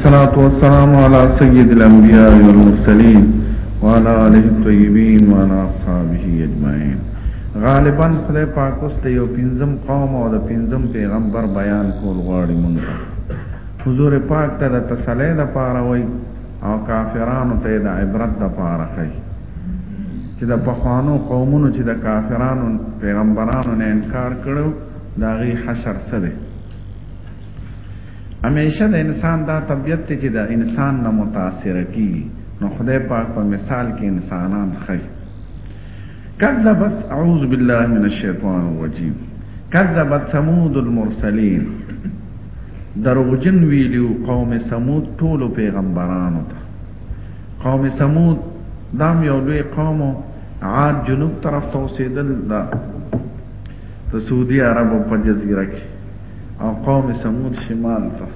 الصلاة والسلام على سيد الأنبياء والمرسلين وعلى آله الطيبين وعلى أصحابه أجمعين غالبا خدای پاک اوس ته یو پنځم قوم او د پنځم پیغمبر بیان کول غواړي مونږ حضور پاک ته د تسلی لپاره وای او کافرانو ته د عبرت لپاره خي چې د پخوانو قومونو چې د کافرانو پیغمبرانو نه انکار کړو دا غي حشر سره همېشه د انسان دا طبیعت دی چې د انسان نه متاثره کېږي، نو خدای پاک په مثال کې انسانان ښيي. کذبت اعوذ بالله من الشیطان الرجیم کذبت ثمود المرسلین دروغجن ویلیو قوم ثمود ټولو پیغمبرانو ته قوم ثمود دام یو لوی قوم عاد جنوب طرف ته اوسېدل دا د سعودي عربو په جزیره کې او قوم سمود شمال ته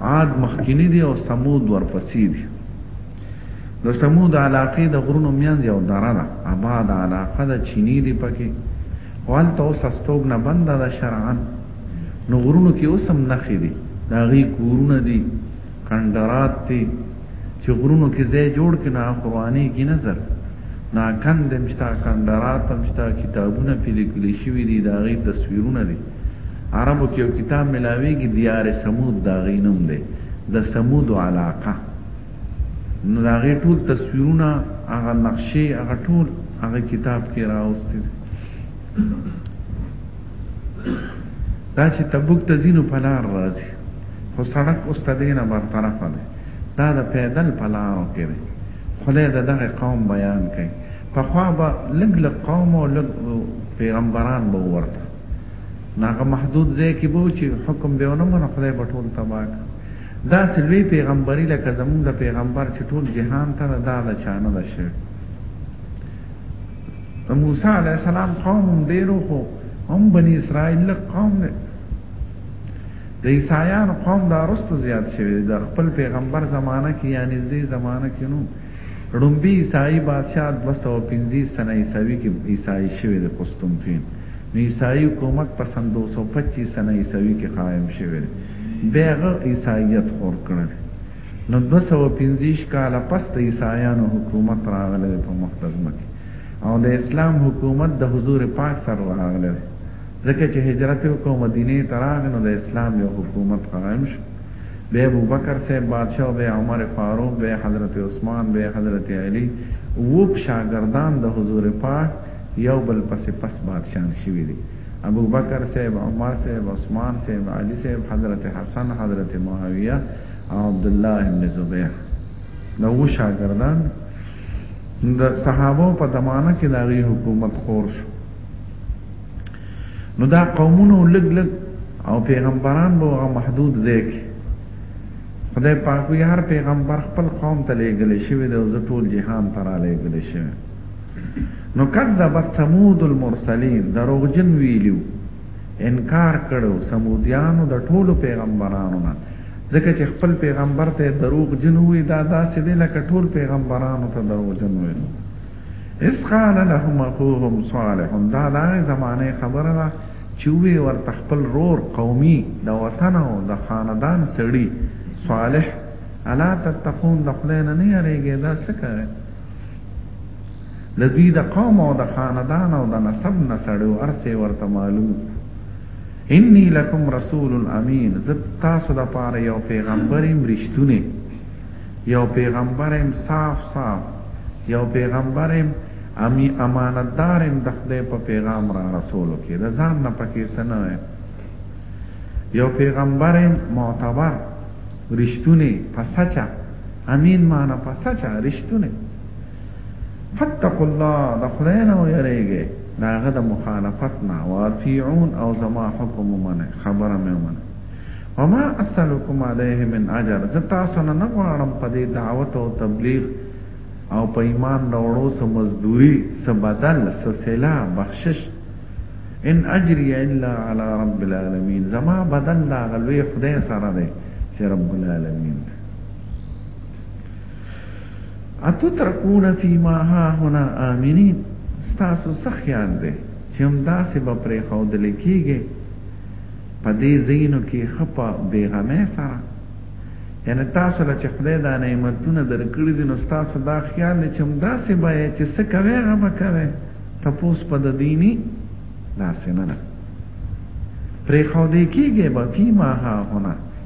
عاد مخکینی دی او سمود ورپسې دی د سمود علاقې د غرونو میان یو دره ده آباد علاقه د چینی دی پکې والته اوس استوګ نه بند ده شرعا نو غرونو کې اوسم نخې دي دا غي کورونه دي کندرات دي چې غرونو کې ځای جوړ کړي نه خو روانېږي نه زر نه کندې هم شته کندرات هم شته کتابونه پرې لیکل شوي دي د هغې تصویرونه دي عربو کې یو کتاب ملاویږي دیار سمود د هغې نوم دی د سمود علاقه نو د هغې ټول تصویرونه هغه نقشې هغه ټول هغه کتاب کې راوستي دا چې تبوک ته ځینو په لار راځي خو سړک اوس ته دینه برطرفه دی دا د پیدل په لارو کې دی خدای د دغه قوم بیان کوي پخوا به لږ لږ قوم او لږ پیغمبران به ورته ناغه محدود ځای کې به چې حکم به ونه منو خدای به ټول تباک دا سلوی پیغمبري لکه زمونږ د پیغمبر چې ټول جهان ته دا د چانه ده شوی موسی علیه السلام قوم هم ډیرو خو هم بنی اسرائیل لږ قوم دی د عیسایانو قوم دا رستو زیات شوی د خپل پیغمبر زمانه کې یا نږدې زمانه کې نو ړومبي عیسائی بادشاہ 215 سنه عیسوي کې عیسائی شوی د قسطنطین نو عیسائی حکومت په سن 225 سنه عیسوي کې قائم شوی دی بیغه عیسایت خور کړل نو دوه سوه پنځویشت کاله پس د عیسایانو حکومت راغلی دی په مخ د ځمکې او د اسلام حکومت د حضور پاک سره راغلی دی ځکه چې هجرت یې وکړ او مدینې ته راغی نو د اسلام یو حکومت قایم شو بیا ابوبکر صاحب بادشاه او بیا عمر فاروق بیا حضرت عثمان بیا حضرت علی اوو شاګردان د حضور پاک یو بل پسې پس بادشاهان شوي دي ابوبکر صاحب عمر صاحب عثمان صاحب علي صاحب حضرت حسن حضرت معاویه او عبد الله ابن زبیر دا و شاګردان د صحابه په زمانہ کې د غي حکومت خور شو نو دا قومونو لګ لګ او پیغمبران به هغه محدود ځای کې خدای پاک وی هر پیغمبر خپل قوم ته لېږل شوی دی او زه ټول جهان ته را لېږل شوی نو کذبت ثمود المرسلین دروغجن ویلیو انکار کړو سمودیانو د ټولو پیغمبرانو نه ځکه چې خپل پیغمبر ته دروغ جن وي دا داسې دی لکه ټول پیغمبرانو ته دروغ جن ویلو اس قال لهم اخوهم صالح دا دا زمانه خبره ده چې وی ورته خپل رور قومي د وطن او د خاندان سړي صالح الا تتقون د خدای نه نه یریږي دا څه کوي د دوی د قوم او د خاندان او د نسب نه سړی او ارسه ورته معلوم انی لکم رسول الامین زه تاسو د پاره یو پیغمبر یم رښتونه یو پیغمبر یم صاف صاف یو پیغمبر یم امی امانتدار یم د خدای په پیغام را رسولو کې د ځان نه پکې سنه یو پیغمبر یم معتبر رښتونه پسچا امین معنا په سچ رښتونه فتق الله د خدای نه ویریږي داغه د مخالفت نه واطيعون او زما حکم منه خبره مې منه وما اسلکم علیه من اجر زه تاسو نه نه غواړم په دې دعوت او تبلیغ او په ایمان راوړو سم مزدوري سم بدل سم سلا بخشش ان اجری الا علی رب العالمین زما بدل دا غلوی خدای سره دی چې رب العالمین دی اتترکون فیما ها هنا آمینین ستاسو څه خیال دی چې هم داسې به پرې ښودل کېږي په دې ځینو کې خپه بیغمه سره یعنی تاسو له چې خدای دا نعمتونه درکړي دي نو تاسو دا خیال لرئ چې هم داسې به چې څه کوي هغه به کوي تپوس په د دیني داسې نه نه پرې خو دې کېږي به فيما ها هنا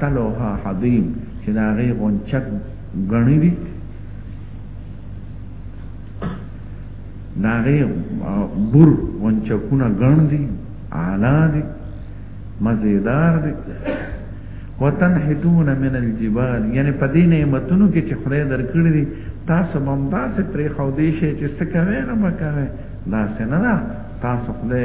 تلوها حضیم چې د هغې غونچک ګڼې دي د هغې بور غونچکونه ګڼ دي اعلا دي مزیدار دي وتنحتون من الجبال یعنی په دې نعمتونو کې چې خدای درکړي دي تاسو هم داسې پرې خو دې شي چې څه کوي نه مکوي داسې نه ده تاسو خدای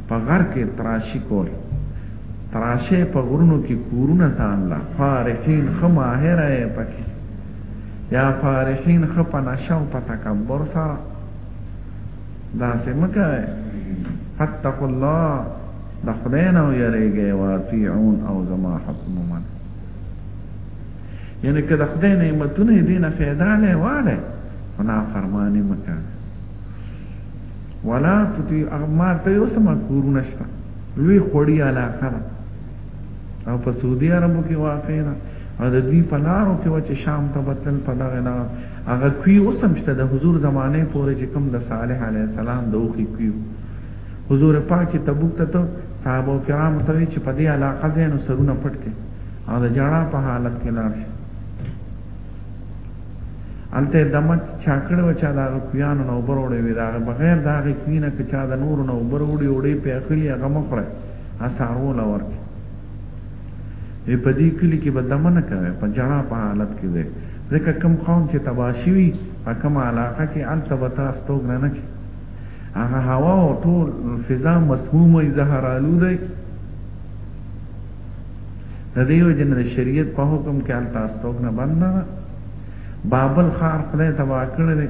په غر کې تراشي کول تراشه په غرونو کې کورونه ځان لا فارحین خ ماهر یې پکې یا فارحین خ په نشه او په تکبر سره دا سمکه فتق الله د خدای نه یریږي واطيعون او زما حکم من یعنی که د خدای نعمتونه دینه فایده نه واله خنا فرمانی مکه ولا تطيع اغمار ته یو سم کورونه شته لوی خړی علاقه ده او په سعودي عربو کې واقع ده او د دې په لارو کې و چې شام ته بتل په دغه لار هغه کوي اوسم شته د حضور زمانه پورې چې کوم د صالح علی السلام د اوخي کوي حضور پاک چې تبوک ته ته صحابه کرام ته چې په دې علاقه ځینو سرونه پټ کړي او د جړا په حالت کې لار شي الته دمت چا کړو چا دا کویانو نو بروړې وی دا بغیر دا غي کوینه که چا د نور نو بروړي وړي په اخلي هغه مخره اسارو لور کې ای په دې کلی کې به دمنه کوي په جړه په حالت کې ده ځکه کم قوم چې تباشي وي په کوم علاقه کې الته به تاسو توګ نه نه کې هغه هوا او ټول فضا مسمومه زهر آلوده د دې وجه نه د شریعت په حکم کې هلته استوګنه بنده ده بابل ښار خدای تباه کړی دی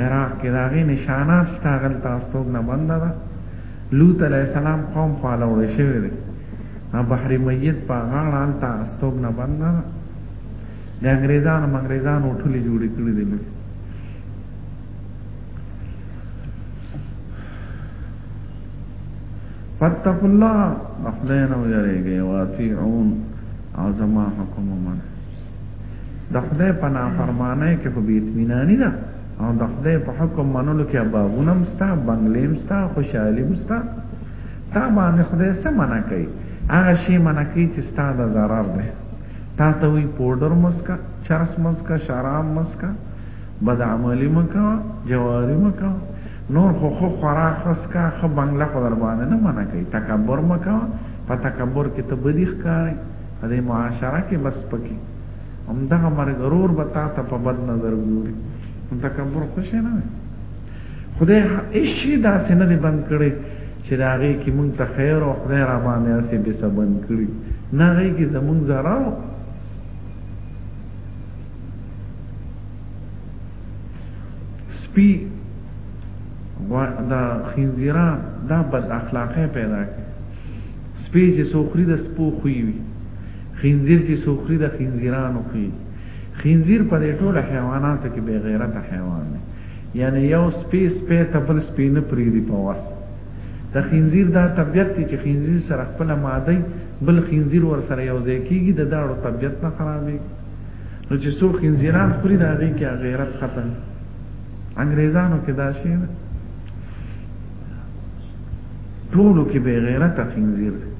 عراق کې د هغې نشانات شته هلته استوګنه بنده ده لوط علیه السلام قوم خواله وړی شوی دی بحر میت په غاړه هلته استوګنه بنده ده د انګریزانو منګریزانو ټولې جوړې کړې دي فاتقوا الله خدای نه ویریږئ واطیعون او زما حکم ومنئ د خدای په نافرمانۍ کې خو بې اطمیناني ده او د خدای په حکم منلو کې بابونه هم ستا بنګلې هم ستا خوشحالي هم ستا تا باندې خدای څه منع کوي هغه شی منع کوي چې ستا د ضرر دی تا ته وی پوډر مسکا چرس مسکا شراب مسکا بد عملی مه کوه جواری مه کوه نور خو خو خورا خس کا خو بنگله خو در باندې نه منع کوي تکبر مه کوه په تکبر کې ته بدی ښکاري په دې معاشره کې بس پکې هم دغه مرګ غرور به تا ته په بد نظر ګوري تکبر خوشی نه وي خدای هیڅ دا سینه دې بند کړي چې دا غي کې مونږ ته خیر او خدای را باندې اسې به سبند کړي نه غي کې زمونږ zarar سپی دا خنزیران دا بد اخلاقه پیدا کوي سپی چې سوخري د سپو خوي وي خنزیر چې سوخري د خنزیرانو خوي خنزیر په دې ټوله حیواناتو کې بې غیرت حیوان دی یعنی یو سپی سپی ته بل سپی نه پریدي په واس د خنزیر دا طبیعت دی چې خنزیر سره خپل ماده بل خنزیر ور سره یو ځای کیږي د داړو طبیعت نه خرابېږي نو چې څو خنزیران خوري دا غي کې غیرت ختم انګريزانو کې دا شي ټولو کې به غیرت خنزیر دی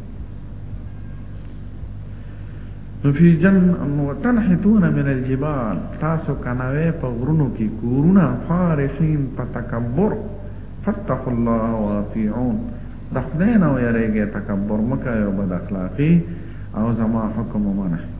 نو فی جن وتنحتون من الجبال تاسو کناوی په غرونو کې کورونه فارحین په تکبر فتقوا الله واطيعون د خدای نه ویریږئ تکبر مکه او بد اخلاقی او زما حکم ومنه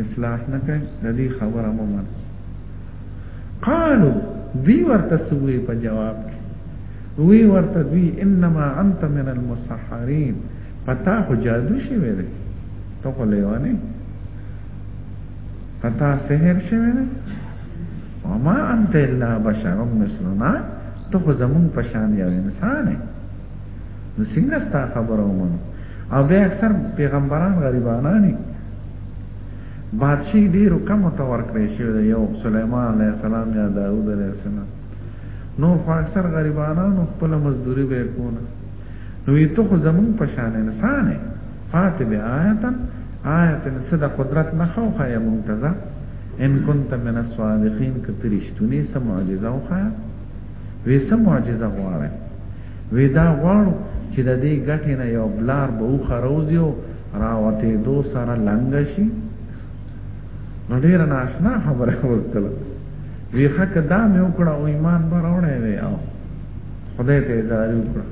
اصلاح نه کوي د دې خبره مو من قالو دی ورته سوې په جواب کې وی ورته دی انما انت من المسحرين پتا خو جادو شي وې ده ته خو لیوانه پتا سحر شوی ده وما انت الا بشر مثلنا ته خو زمون پشان یو انسان یې نو څنګه ستا خبره ومنو او بیا اکثر پیغمبران غریبانانی بادشاہي ډیرو کم ته ورکړې شوی دی یو سليمان عليه السلام یا داوود عليه السلام نور خو اکثر غریبانانو خپل مزدوري به کوله نو یې ته خو زمون په شان انسان فات به آیتن آیتن صدا قدرت نه خو خا یا منتظر ان كنت من الصادقين کترشتونی سم معجزه وخا وې څه معجزه غواړئ؟ وې دا غواړو چې د دې ګټې نه یو بلار به وخروځي او راوتېدو سره لنګه شي نو ډېره ناشنا خبره وستله وی ښه که دا مې وکړه او ایمان به راوړی وی او خدای ته یې زاري وکړه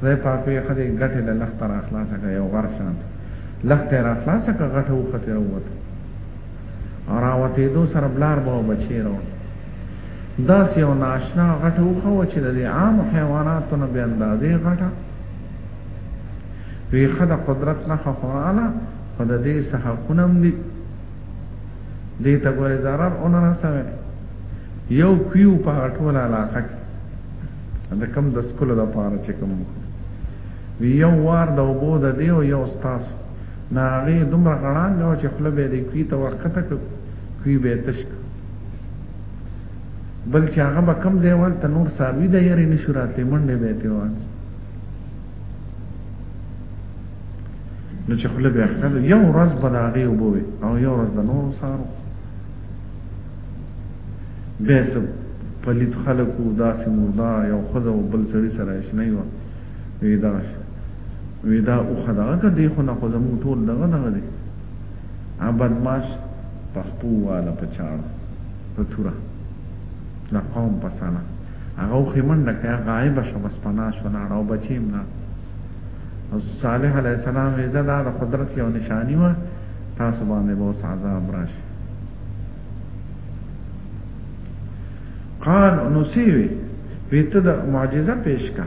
خدای پاک وی ښه دی ګټې له لښته را خلاصه کړه یو غر شان لښته یې را خلاصه کړه غټه وختې راووته او راوتېدو سره بلار به او بچی راوړ داسې یو ناشنا غټه وخه و چې د دې عام حیواناتو نه بې اندازې غټه ویخه د قدرت نښه خوراله خو د دې څه حقونه هم دي دې ته ګورې ضرر ونه رسوي یو کیو په ټوله علاقه کې د کم د سکولو د پاره چې کوم یو وار د اوبو د دی او یو ستاسو ناغې دومره غړان دی چې خپل به د کوي ته ورخته کوي به تشک بل چې هغه به کم ځای ورته نور ساروي د یاري نشو راتلې منډه به ته وان نو چې خپل بیا خپل یو ورځ به د هغه وبوي او یو ورځ د نور سارو به سب پلیت خلکو داسې مردار یو خزه او بل سړی سره شنه و ویدا ویدا او خدای ته دی خو نه خو زمو ټول دغه دغه دی هغه بدماش پخپو واله په چاړه په توره د قوم په سنه هغه وخې منډه کړه غایبه شوه بس پناه شوه لاړه او بچي هم لاړ او صالح علیه السلام یې زه دا د قدرت یو نشاني وه تاسو باندې به اوس عذاب راشي قال نو سی وی وی ته د معجزه پیش کا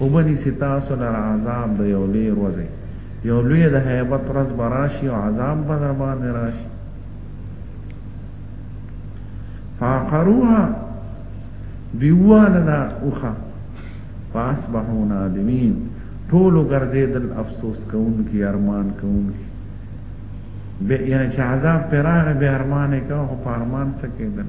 وبه نیسي تاسو لره عذاب د یو لوی ورځې، یو لوی د هیبت ورځ به راشي او عذاب به در باندې راشي. فعقروها دوی وواله دا اوښه فاصبحوا نادمین ټول ګرځیدل افسوس کوونکي ارمان کوونکي یعنی چې عذاب پراغه به ارمان کوه په ارمان څه کېدل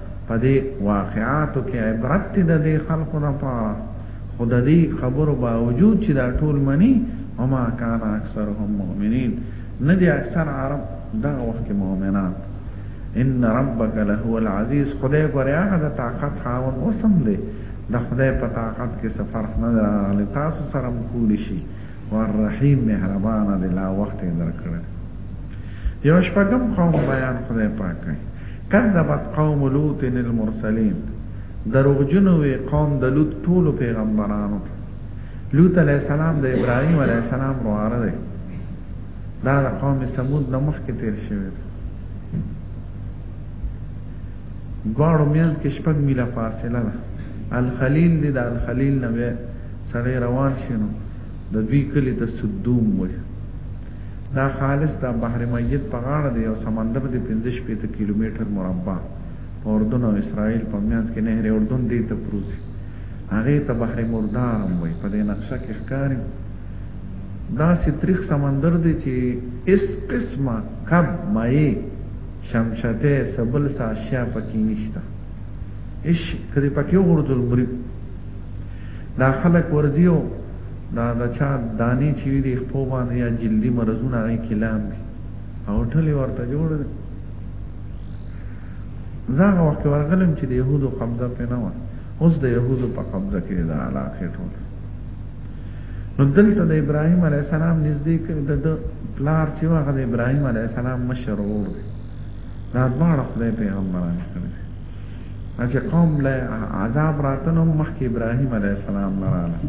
په دې واقعاتو کې عبرت دی د دې خلکو لپاره، خو د دې خبرو باوجود چې دا ټول مني، وما کان اکثرهم مؤمنین، نه دي اکثر عرب دغه وخت کې مؤمنان. ان ربک لهو العزیز، خدای ګورې هغه د طاقت خاوند اوس هم دی، د خدای په طاقت کې څه فرق نه دی راغلی، تاسو سره هم کولی شي وار رحیم مهربانه دی لا وخت یې درکړی دی یو شپږم قوم بیان خدای پاک کوي کذبت قوم لوط المرسلین دروغجنو وی قوم د لوط ټولو پیغمبرانو ته لوط علیہ السلام د ابراهیم علیہ السلام رواره دی دا د قوم سمود نه مخکې تیر شوی دی دواړو مینځ کې شپږ میله فاصله ده الخلیل دی د الخلیل نه به سړی روان شي نو د دوی کلی ته سدوم وایي دا خالص د بحر میت په غاړه دی او سمندر دی 15 کیلومتر مربع په اردن او اسرائیل په میانس کې نهر اردن دی ته پروزي هغه ته بحر مردار هم وایي په دې نقشه کې ښکاري دا ستریخ سمندر دی چې اس قسمه کب مایه شمشته څه بل څه اشیا پکې نشته هیڅ که دې پکې وغورځول مري دا خلک ورځي او دا د چا دانې چې وي د خپو باندې یا جلدي مرضونه هغې کې لام وي او ټلې ورته جوړ دی زه هغه وخت ورغلم چې د یهودو قبضه پرې نه وه اوس د یهودو په قبضه کې دا علاقې ټول نو دلته د ابراهيم عليه السلام نږدې کې د پلار چې هغه د ابراهيم عليه السلام مشر ور دی دا دواړه خدای پیغمبران کړی چې قوم له عذاب راتنه مخکې ابراهيم عليه السلام لراله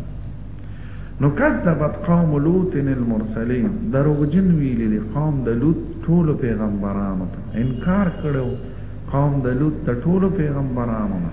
نو کذبت قوم لوط المرسلين دروغجن ویل دي قوم د لوط ټول پیغمبرانو ته انکار کړو قوم د لوط ټول پیغمبرانو نه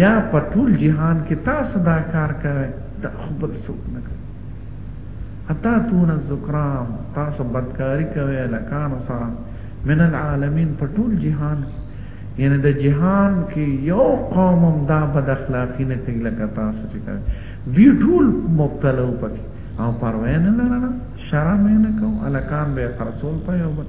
یا په ټول جهان کې تاسو دا کار کوي دا خو بل څوک نه کوي حتا تون الذکرام تاسو بدکاری کوي لکانو سره من العالمین په ټول جهان کې یعنی د جهان کې یو قوم هم دا بد اخلاقی نه کوي لکه تاسو چې کوي دی ټول مبتلا و پکې او پروا نه لرنه شرم نه کوم الکان به خرصول په یو بل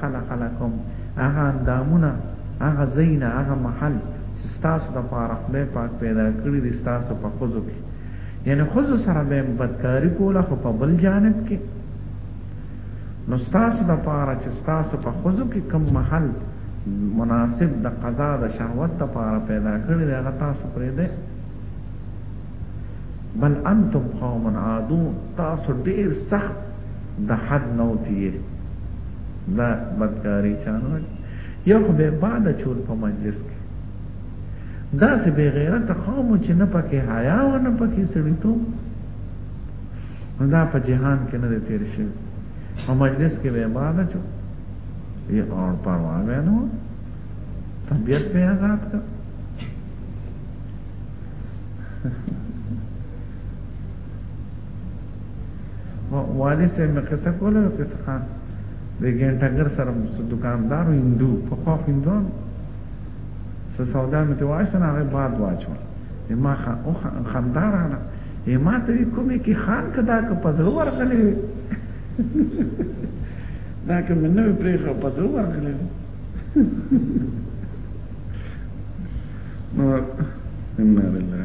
خلق لکم هغه اندامونه هغه زین هغه محل چې تاسو د پاره خدای پاک پیدا کړی دي تاسو په خوځو کې یعنی خوځو سره به بدکاری کوله خو په بل جانب کې نو تاسو د پاره چې تاسو په خوځو کې کم محل مناسب د قضا د شهوت د پاره پیدا کړی دی هغه تاسو پرې دی بل انتم قوم عادون تاسو ډیر سخت د حد نه وتیه دا بدکاری چانو یو خو به بعد چول په مجلس کې دا سه به غیرت قوم چې نه پکې حیا او نه پکې سړیتو دا په جهان کې نه تیر شي په مجلس کې به بعد چو یې اور پروا به نه طبیعت به آزاد کړ والي سه مې قصه کوله یو قصه خان د ګنټګر سره څه دکاندار هندو په خوا هندوان څه سودا مې ته واشنه هغه باد واچو ما خا او خندار نه ما ته کومې کې خان کدا که پزړو ورغلې دا که مې نه پرې خو پزړو ورغلې نو ان لله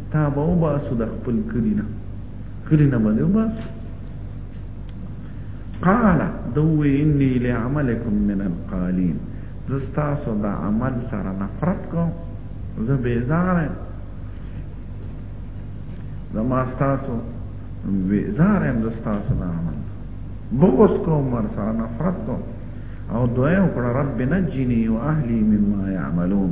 تا به وباسو د خپل کلی نه کلی نه به دې وباسو قال دوی انی لعملکم من القالین زه ستاسو د عمل سره نفرت کوم زه بیزار یم زما ستاسو بیزار یم زه ستاسو د عمل بغض کوم ور سره نفرت کوم او دعا وکړه رب نجنی و اهلی مما یعملون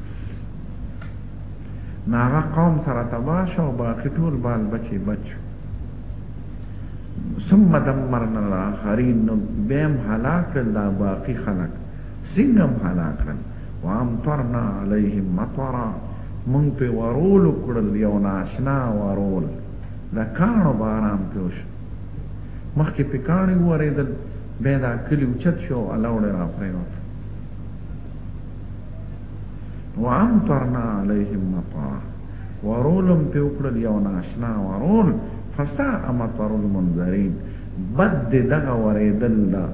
نو هغه قوم سره تباه شو او باقي ټول بال بچي بچ ثم دمرنا الاخرین نو بیم هلاک کړل دا باقي خلک څنګه هم هلاک کړل وامطرنا علیهم مطرا مونږ په ورول کړل یو ناشنا ورول دا کانو باران پیوش مخکې په کانو ورېدل بیا دا کلی اوچت شو الله وړې را پرېوت وامطرنا عليهم مطرا ورولم په وکړل یو ناشنا ورول فسا مطر المنذرين بد دغه ورېدل دا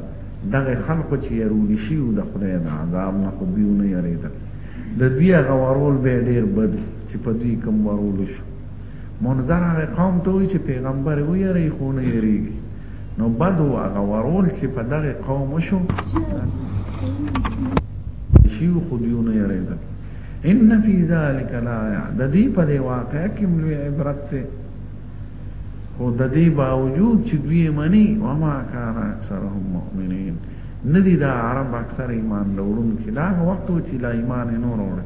دغه خلکو چې يرول شي او د خدای د عذاب نه خو دیو نه یریدل د دوی هغه ورول به ډیر بد چې په دوی کوم ورول شو منظر هغه قوم ته وي چې پیغمبر وي یری خو نه یریږي نو بد و هغه ورول چې په دغه قوم شو شي خو دیو نه یریدل ان فی ذلک لا د دې په دی واقع کې ملوی عبرت ته خو د دې باوجود چې دوی منی و ما کان اکثرهم مؤمنین ندی دا عرب اکثر ایمان لرونکي دا وخت چې لا ایمان نه وروړي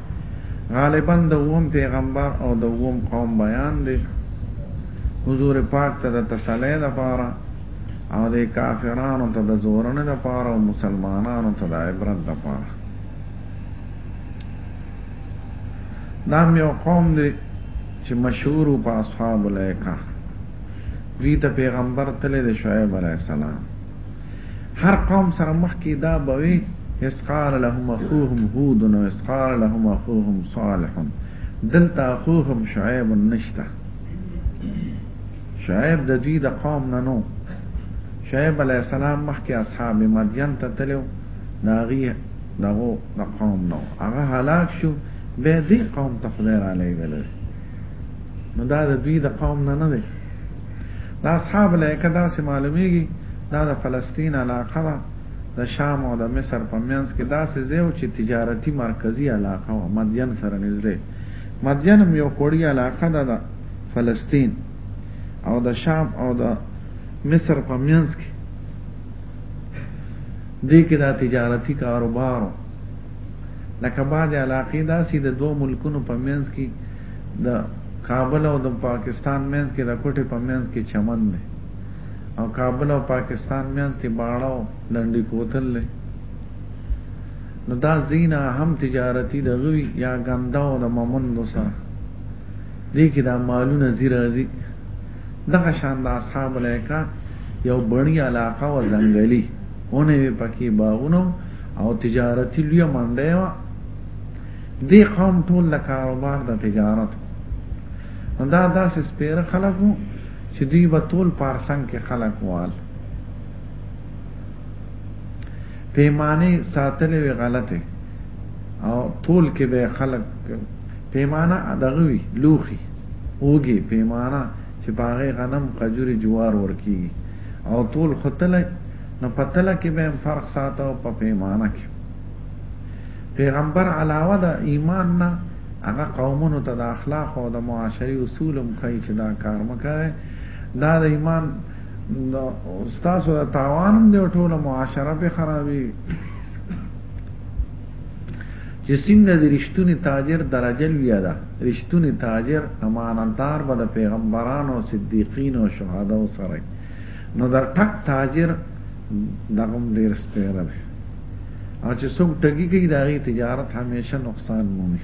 غالباً د اووم پېغمبر او د اووم قوم بیان دی، حضور پاک ته د تسلۍ لپاره او دې کافرانو ته د ځورنې لپاره او مسلمانانو ته د عبرت لپاره. دا هم یو قوم دی چې مشهور وو په اصحاب الایکه، دوی ته پېغمبر تللی دی شعیب علیه السلام. هر قوم سره مخ کې دا به وي اذ قال لهم اخوهم هود او اذ قال لهم اخوهم صالح دلته اخوهم شعیب نشته شعیب د دوی د قوم نه نو شعیب علی السلام مخکې اصحاب مدین ته تلو دا غي دغه د قوم نو هغه هلاک شو به دې قوم ته خدای را لېږل نو دا د دوی د قوم نه نه دی د اصحاب الایکه داسې معلومیږي دا د فلسطین علاقه وه، د شام او د مصر په منځ کې داسې ځای و چې تجارتي مرکزي علاقه وه، مدین سره نږدې. مدین هم یو کوړی علاقه ده د فلسطین او د شام او د مصر په منځ کې. دې کې دا تجارتي کاروبار و. لکه بعضې علاقې داسې د دوه ملکونو په منځ کې د کابل او د پاکستان مینځ کې د کوټې په مینځ کې چمن دی او کابل او پاکستان مینځ کې باړه او لنډي کوتل دی نو دا زینا هم تجارتی دغوی یا ګنده او د ممندو سره دې کې دا مالونه زیرازي دغه شان د اصحاب الیکا یو بڼی علاقه و ځنګلی اونه پکې باغونو او تجارتی لوی منډه دې قوم ټول د کاروبار د تجارت نو دا داسې سپیره خلک وو چې دوی به ټول پارسنګ کې خلک وال پیمانه ساتلې وی غلطه او طول کې به خلق پیمانه دغه وی لوخي اوږي پیمانه چې باغې غنم قجوري جوار ورکی او طول ختله نو پتله کې به فرق ساتو په پیمانه کې پیغمبر علاوه د ایمان نه هغه قومونو ته د اخلاق او د معاشري اصول هم ښيي چې دا کار مه کوئ دا د ایمان ستاسو د تاوان هم دی ټوله معاشره به خرابي چې څنګه د رښتونی تاجر درجه لوی ده رښتونی تاجر امانتدار به د پیغمبرانو صدیقین او شهدا سره نو د ټک تاجر دا هم ډیر سپیره ده او چې څوک ټګي کوي دا غي تجارت همیشه نقصان مومي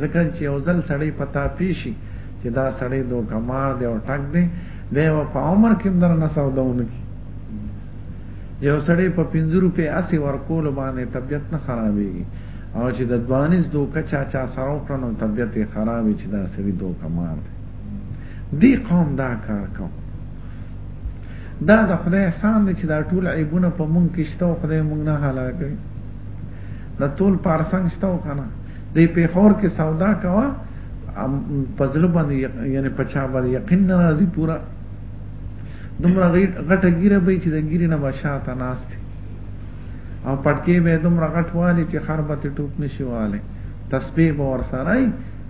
ځکه چې یو ځل سړی پتا پیشي چې دا سړی دو کمار دی او ټک دی به په عمر کې در نه سوداونه کی یو سړی په 50 روپے اسی ورکول باندې طبیعت نه خرابېږي او چې د دوانیز دو کچا چا سره وکړنو طبیعت یې خرابې چې دا سړی دو کمار دی دی قوم دا کار کوم دا د خدای احسان دی چې دا ټول عیبونه په مونږ کې شته او خدای مونږ نه هلاک کړي دا ټول پارسنګ شته او کنه د پیښور کې سودا کوا پزړه باندې یعنی پچا باندې یقین ناراضي پورا دومره غټه ګیره به چې د ګیره نه بشاته ناشته او پټکی به دومره غټ والی چې خربت ټوپ نشي والی تسبیح به ور سره ای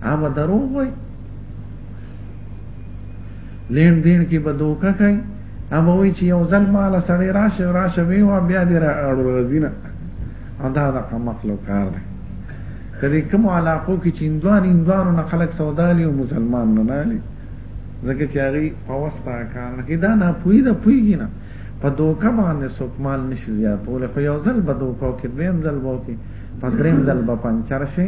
هغه دروغ وای لین دین کې به دوکه کوي هغه وی چې یو ځل مال سړی راشه راشه وی او بیا دې را اړو رزینه او دا د قمقلو کار دی کله کوم علاقو کې چې اندوان اندوانو نه خلک سودالي او مسلمان نه نالي ځکه چې هغه په واسطه کار نه کې دا نه پوي دا پويږي نه په دوکه باندې څوک مال نشي زیاتول خو یو ځل به دوکه کې دویم ځل وو کې په دریم ځل به پنځه شي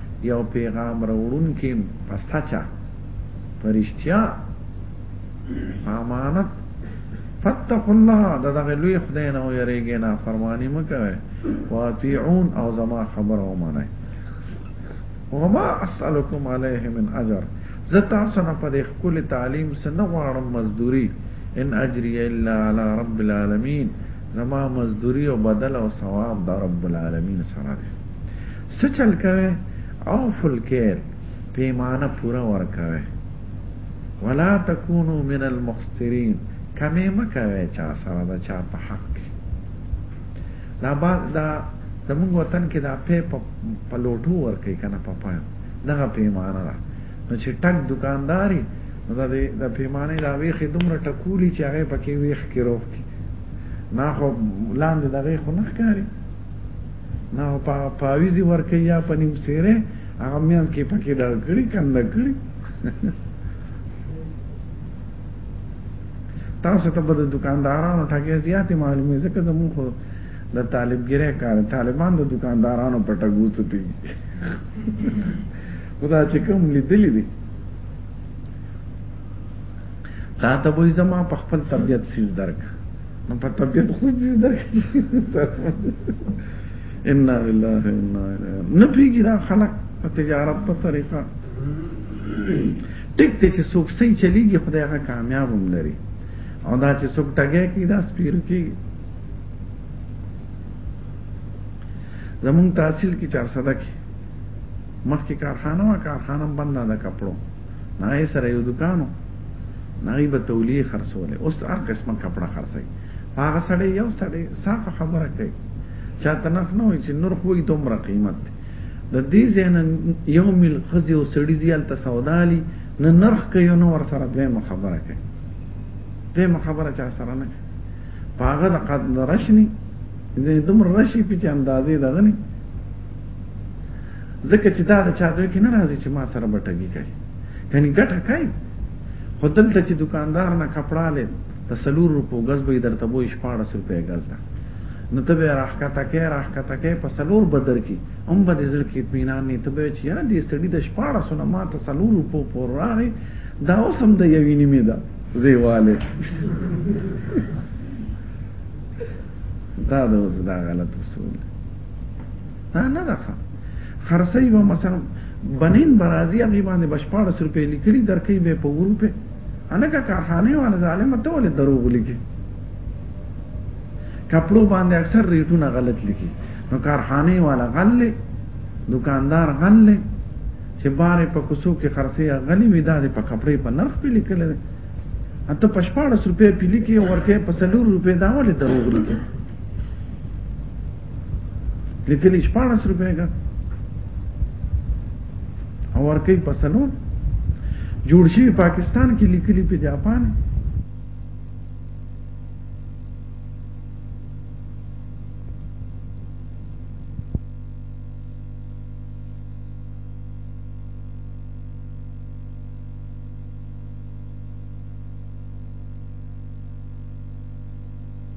یو پیغام راوړونکی یم په سچه په رښتیا په امانت فاتقوا الله د دغه لوی خدای نه ویریږئ نافرماني مه کوئ واطیعون او زما خبره ومنئ وما اسالکم علیه من اجر زه تاسو نه په دې ښکلي تعلیم څه نه غواړم مزدوري ان اجري الا علی رب العالمین زما مزدوری او بدل او ثواب د رب العالمین سره دی څه چل کوي او فلکیر پیمانه پوره ورکوي ولا تکونو من المخسرین کمی مکوي چا سره د چا په حق کې دا با دا زموږ وطن کې دا په په لوټو ورکې کنه په پایم دغه پیمانه ده نو چې ټک دکانداري نو د د پیمانه دا ویخې دومره ټکولي چې هغه پکې ویخ کې روغ کی نه خو لاندې دغه خو نه ښکاری نه په پاویزي ورکې یا په نیم سیره هغه میان کې پکې دا کړی کنده کړی تاسو ته به د دکاندارانو ټکې زیاتې معلومې ځکه زموږ خو د طالبګرې کار طالبان د دکاندارانو په ټګو څه پیږي خدا چې کوم لیدلی دی تا ته وای زما په خپل طبيعت سیز درک نو په طبيعت خو سیز درک ان لله ان نه پیګی دا خلک په تجارت په طریقه ټیک ته چې څوک سي چلیږي خدای هغه کامیاب هم لري او دا چې څوک ټګه کی دا سپیر کی زمون تحصیل کی 400 کې مخکې کارخانه وه کارخانه بنده ده کپړو نه یې سره یو دکانو نه یې به تولیه خرڅولې اوس هر قسمه کپړه خرڅوي هغه سړی یو سړی صافه خبره کوي چاته نرخ نه وي چې نرخ وي دومره قیمت دی د دې ځای نه یو میل ښځې او سړي ځي هلته سودا لي نه نرخ کوي او نه ورسره دویمه خبره کوي دویمه خبره چا سره نه کوي په هغه د قد رشني دومره رشي په چې اندازې دغه نه ځکه چې دا د چا زړه کې نه راځي چې ما سره به ټګي کوي یعنی ګټه کوي خو دلته چې دکاندار نه کپړه لې د سلور روپو غز به درته بوې شپاړس روپې غز ده نو ته به راحکته کې راحکته کې په سلور بدر کې هم به د زړه کې اطمینان نه ته به چې یاره دې سړي د شپاړس نه ما ته سلور روپو پور راغی دا اوس هم د یوې نیمې ده زیواله دا د اوس دا غلط اصول دی نه نه راخه خرڅي به مثلا بنین برازي هغه باندې بشپړ سر په لیکلي درکې به په ورو په انګه کارخانه وانه ظالم ته ولې دروغ لیکي کپړو باندې اکثر ریټونه غلط لیکي نو کارخانه والا غل دکاندار غل چې بارې په کوسو کې خرڅي غلي وي دا په کپړې په نرخ په لیکل دي اته پښپاړه روپې په لیکي او ورکه په سلور روپې دا ولې دروغ لیکي لیکلی شپاړس روپۍ ګز او ورکوي په څلور جوړ شوي پاکستان کې لیکلي په جاپان